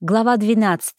Глава 12.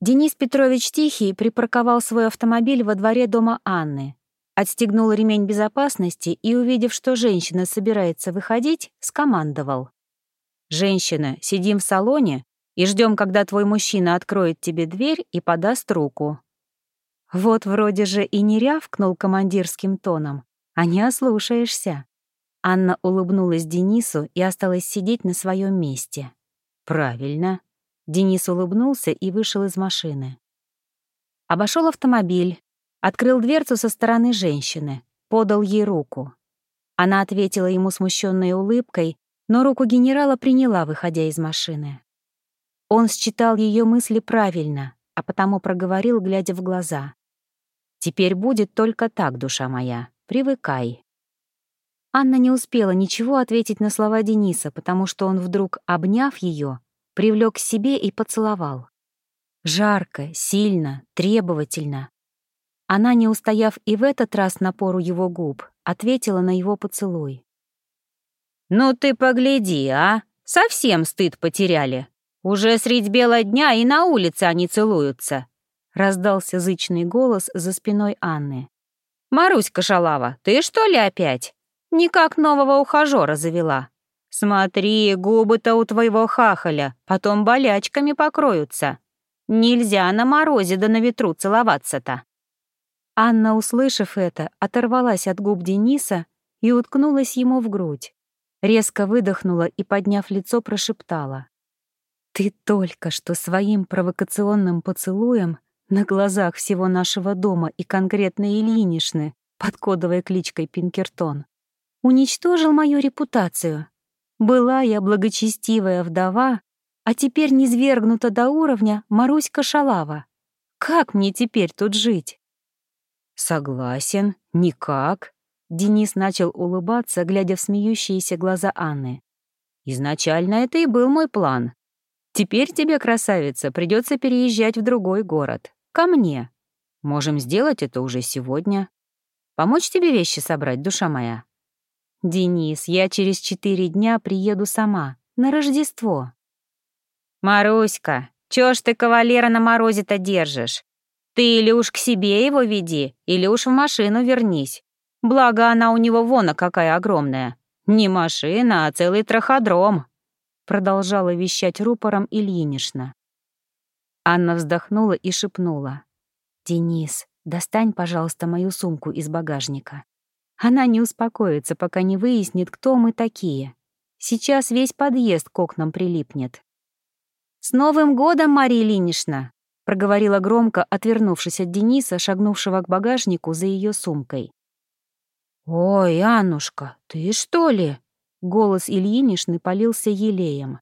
Денис Петрович Тихий припарковал свой автомобиль во дворе дома Анны, отстегнул ремень безопасности и, увидев, что женщина собирается выходить, скомандовал. «Женщина, сидим в салоне и ждем, когда твой мужчина откроет тебе дверь и подаст руку». Вот вроде же и не рявкнул командирским тоном, а не ослушаешься. Анна улыбнулась Денису и осталась сидеть на своем месте. «Правильно». Денис улыбнулся и вышел из машины. Обошел автомобиль, открыл дверцу со стороны женщины, подал ей руку. Она ответила ему смущенной улыбкой, но руку генерала приняла, выходя из машины. Он считал ее мысли правильно, а потому проговорил, глядя в глаза. «Теперь будет только так, душа моя, привыкай». Анна не успела ничего ответить на слова Дениса, потому что он вдруг, обняв ее, привлек к себе и поцеловал. Жарко, сильно, требовательно. Она, не устояв и в этот раз напору его губ, ответила на его поцелуй. «Ну ты погляди, а! Совсем стыд потеряли. Уже средь бела дня и на улице они целуются!» Раздался зычный голос за спиной Анны. «Маруська Шалава, ты что ли опять?» Никак нового ухажера завела. Смотри, губы-то у твоего хахаля потом болячками покроются. Нельзя на морозе да на ветру целоваться-то». Анна, услышав это, оторвалась от губ Дениса и уткнулась ему в грудь. Резко выдохнула и, подняв лицо, прошептала. «Ты только что своим провокационным поцелуем на глазах всего нашего дома и конкретно Ильинишны под кодовой кличкой Пинкертон уничтожил мою репутацию. Была я благочестивая вдова, а теперь низвергнута до уровня Маруська Шалава. Как мне теперь тут жить? Согласен, никак. Денис начал улыбаться, глядя в смеющиеся глаза Анны. Изначально это и был мой план. Теперь тебе, красавица, придется переезжать в другой город. Ко мне. Можем сделать это уже сегодня. Помочь тебе вещи собрать, душа моя? «Денис, я через четыре дня приеду сама, на Рождество». «Маруська, чё ж ты кавалера на морозе-то держишь? Ты или уж к себе его веди, или уж в машину вернись. Благо она у него вон какая огромная. Не машина, а целый траходром», — продолжала вещать рупором Ильинишна. Анна вздохнула и шепнула. «Денис, достань, пожалуйста, мою сумку из багажника». Она не успокоится, пока не выяснит, кто мы такие. Сейчас весь подъезд к окнам прилипнет. «С Новым годом, Мария Ильинична!» — проговорила громко, отвернувшись от Дениса, шагнувшего к багажнику за ее сумкой. «Ой, Аннушка, ты что ли?» — голос Ильинишны полился елеем.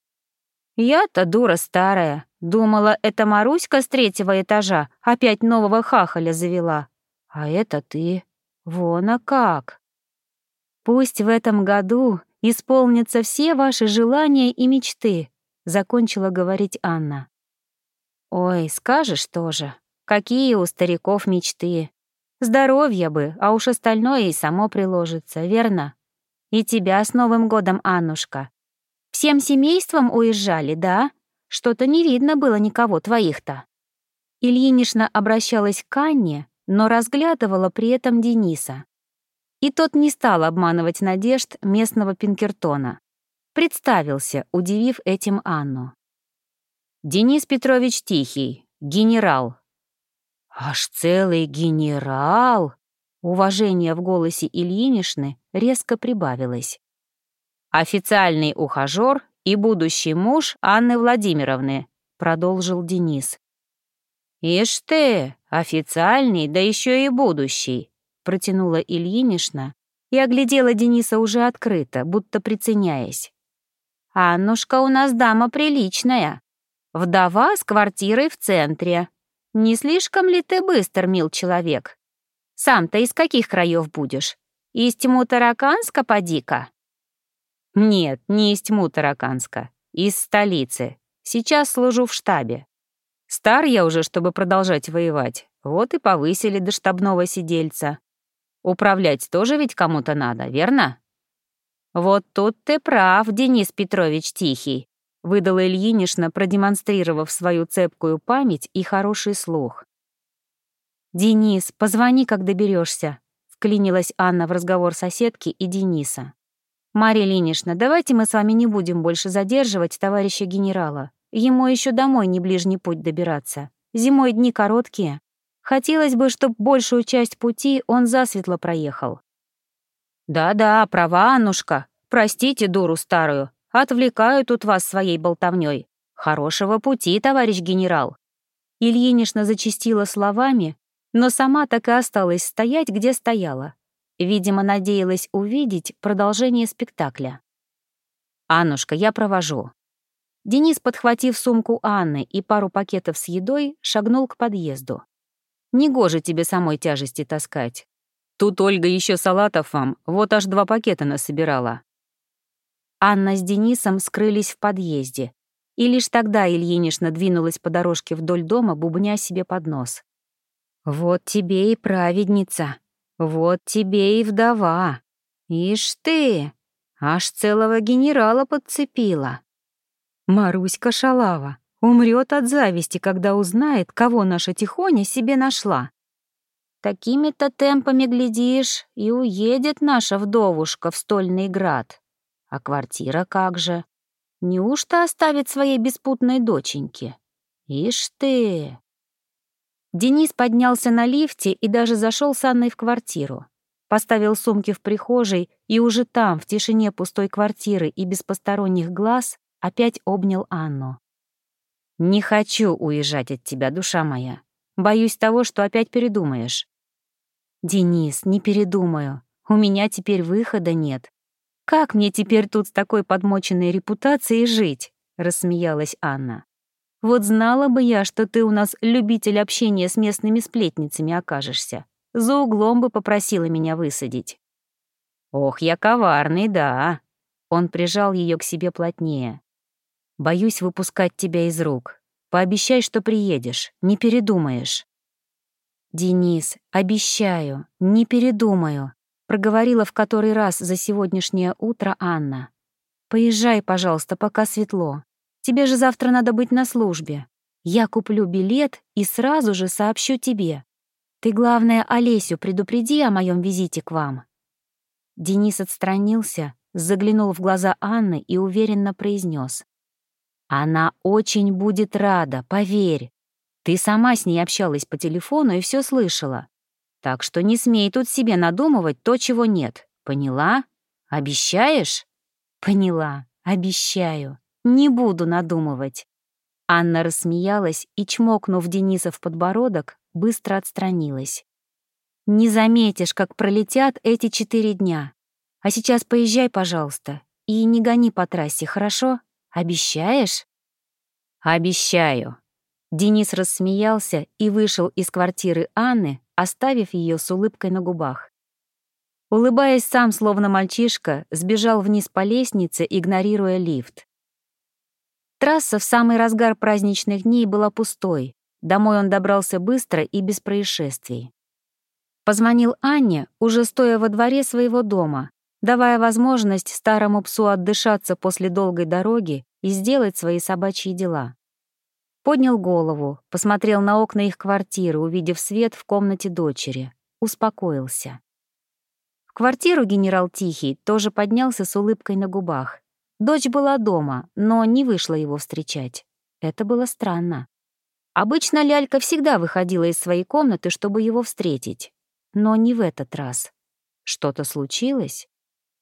«Я-то дура старая. Думала, это Маруська с третьего этажа опять нового хахаля завела. А это ты. Вон а как. Пусть в этом году исполнятся все ваши желания и мечты, закончила говорить Анна. Ой, скажешь тоже. Какие у стариков мечты? Здоровья бы, а уж остальное и само приложится, верно? И тебя с Новым годом, Аннушка. Всем семейством уезжали, да? Что-то не видно было никого твоих-то. Ильинишна обращалась к Анне, но разглядывала при этом Дениса. И тот не стал обманывать надежд местного Пинкертона. Представился, удивив этим Анну. «Денис Петрович Тихий, генерал». «Аж целый генерал!» Уважение в голосе Ильинишны резко прибавилось. «Официальный ухажер и будущий муж Анны Владимировны», продолжил Денис. «Ишь ты, официальный, да еще и будущий», — протянула Ильинишна и оглядела Дениса уже открыто, будто приценяясь. «Аннушка у нас дама приличная. Вдова с квартирой в центре. Не слишком ли ты быстр, мил человек? Сам-то из каких краев будешь? Из Тьму-Тараканска, поди-ка?» «Нет, не из Тьму-Тараканска, из столицы. Сейчас служу в штабе. Стар я уже, чтобы продолжать воевать. Вот и повысили до штабного сидельца. Управлять тоже ведь кому-то надо, верно? Вот тут ты прав, Денис Петрович Тихий. выдала Ильинишна, продемонстрировав свою цепкую память и хороший слух. «Денис, позвони, как доберешься, вклинилась Анна в разговор соседки и Дениса. «Марья Ильинична, давайте мы с вами не будем больше задерживать товарища генерала. Ему еще домой не ближний путь добираться. Зимой дни короткие. Хотелось бы, чтобы большую часть пути он засветло проехал». «Да-да, права, Аннушка. Простите дуру старую. Отвлекаю тут вас своей болтовней. Хорошего пути, товарищ генерал». Ильинична зачастила словами, но сама так и осталась стоять, где стояла. Видимо, надеялась увидеть продолжение спектакля. «Аннушка, я провожу». Денис, подхватив сумку Анны и пару пакетов с едой, шагнул к подъезду. «Негоже тебе самой тяжести таскать. Тут Ольга еще салатов вам, вот аж два пакета насобирала». Анна с Денисом скрылись в подъезде, и лишь тогда Ильинична двинулась по дорожке вдоль дома, бубня себе под нос. «Вот тебе и праведница, вот тебе и вдова. Ишь ты, аж целого генерала подцепила». Маруська шалава умрет от зависти, когда узнает, кого наша Тихоня себе нашла. Такими-то темпами, глядишь, и уедет наша вдовушка в Стольный град. А квартира как же? Неужто оставит своей беспутной доченьке? Ишь ты! Денис поднялся на лифте и даже зашел с Анной в квартиру. Поставил сумки в прихожей и уже там, в тишине пустой квартиры и без посторонних глаз, опять обнял Анну. «Не хочу уезжать от тебя, душа моя. Боюсь того, что опять передумаешь». «Денис, не передумаю. У меня теперь выхода нет. Как мне теперь тут с такой подмоченной репутацией жить?» — рассмеялась Анна. Вот знала бы я, что ты у нас любитель общения с местными сплетницами окажешься. За углом бы попросила меня высадить. Ох, я коварный, да. Он прижал ее к себе плотнее. Боюсь выпускать тебя из рук. Пообещай, что приедешь, не передумаешь. Денис, обещаю, не передумаю, проговорила в который раз за сегодняшнее утро Анна. Поезжай, пожалуйста, пока светло. Тебе же завтра надо быть на службе. Я куплю билет и сразу же сообщу тебе. Ты, главное, Олесю предупреди о моем визите к вам». Денис отстранился, заглянул в глаза Анны и уверенно произнес. «Она очень будет рада, поверь. Ты сама с ней общалась по телефону и все слышала. Так что не смей тут себе надумывать то, чего нет. Поняла? Обещаешь?» «Поняла, обещаю», не буду надумывать». Анна рассмеялась и, чмокнув Дениса в подбородок, быстро отстранилась. «Не заметишь, как пролетят эти четыре дня. А сейчас поезжай, пожалуйста, и не гони по трассе, хорошо? Обещаешь?» «Обещаю». Денис рассмеялся и вышел из квартиры Анны, оставив ее с улыбкой на губах. Улыбаясь сам, словно мальчишка, сбежал вниз по лестнице, игнорируя лифт. Трасса в самый разгар праздничных дней была пустой. Домой он добрался быстро и без происшествий. Позвонил Анне, уже стоя во дворе своего дома, давая возможность старому псу отдышаться после долгой дороги и сделать свои собачьи дела. Поднял голову, посмотрел на окна их квартиры, увидев свет в комнате дочери. Успокоился. В квартиру генерал Тихий тоже поднялся с улыбкой на губах. Дочь была дома, но не вышла его встречать. Это было странно. Обычно Лялька всегда выходила из своей комнаты, чтобы его встретить. Но не в этот раз. Что-то случилось?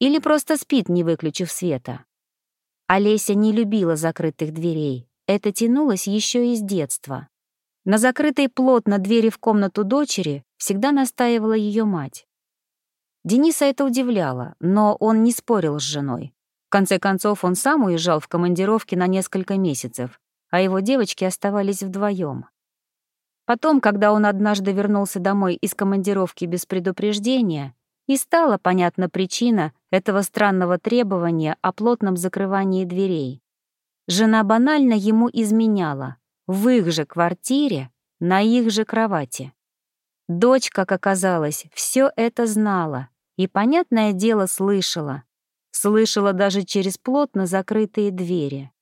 Или просто спит, не выключив света? Олеся не любила закрытых дверей. Это тянулось еще из детства. На закрытой плотно двери в комнату дочери всегда настаивала ее мать. Дениса это удивляло, но он не спорил с женой. В конце концов, он сам уезжал в командировки на несколько месяцев, а его девочки оставались вдвоем. Потом, когда он однажды вернулся домой из командировки без предупреждения, и стала понятна причина этого странного требования о плотном закрывании дверей. Жена банально ему изменяла в их же квартире, на их же кровати. Дочь, как оказалось, все это знала и, понятное дело, слышала, Слышала даже через плотно закрытые двери.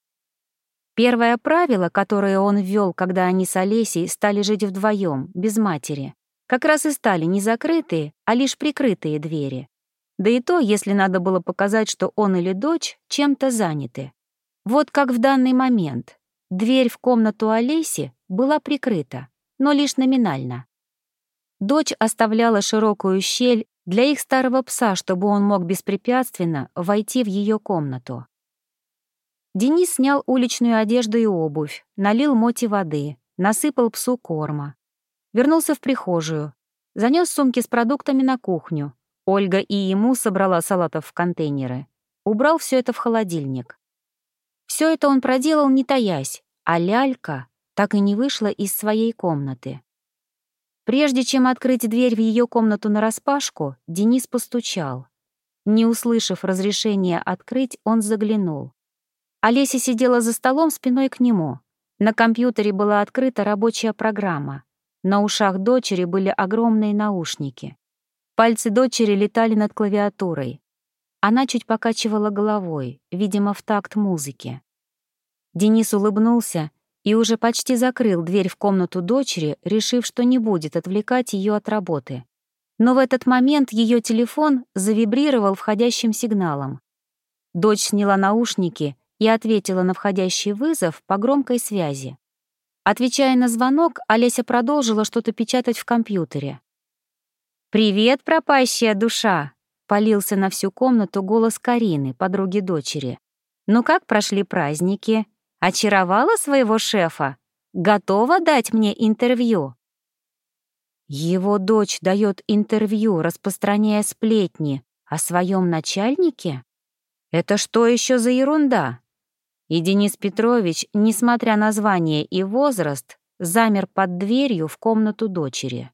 Первое правило, которое он ввел, когда они с Олесей стали жить вдвоем, без матери, как раз и стали не закрытые, а лишь прикрытые двери. Да и то, если надо было показать, что он или дочь чем-то заняты. Вот как в данный момент. Дверь в комнату Олеси была прикрыта, но лишь номинально. Дочь оставляла широкую щель для их старого пса, чтобы он мог беспрепятственно войти в ее комнату. Денис снял уличную одежду и обувь, налил Моти воды, насыпал псу корма. Вернулся в прихожую, занес сумки с продуктами на кухню. Ольга и ему собрала салатов в контейнеры. Убрал все это в холодильник. Все это он проделал не таясь, а лялька так и не вышла из своей комнаты. Прежде чем открыть дверь в ее комнату нараспашку, Денис постучал. Не услышав разрешения открыть, он заглянул. Олеся сидела за столом спиной к нему. На компьютере была открыта рабочая программа. На ушах дочери были огромные наушники. Пальцы дочери летали над клавиатурой. Она чуть покачивала головой, видимо, в такт музыки. Денис улыбнулся и уже почти закрыл дверь в комнату дочери, решив, что не будет отвлекать ее от работы. Но в этот момент ее телефон завибрировал входящим сигналом. Дочь сняла наушники и ответила на входящий вызов по громкой связи. Отвечая на звонок, Олеся продолжила что-то печатать в компьютере. «Привет, пропащая душа!» — полился на всю комнату голос Карины, подруги дочери. «Ну как прошли праздники? Очаровала своего шефа? Готова дать мне интервью?» Его дочь дает интервью, распространяя сплетни о своем начальнике? Это что еще за ерунда? И Денис Петрович, несмотря на звание и возраст, замер под дверью в комнату дочери.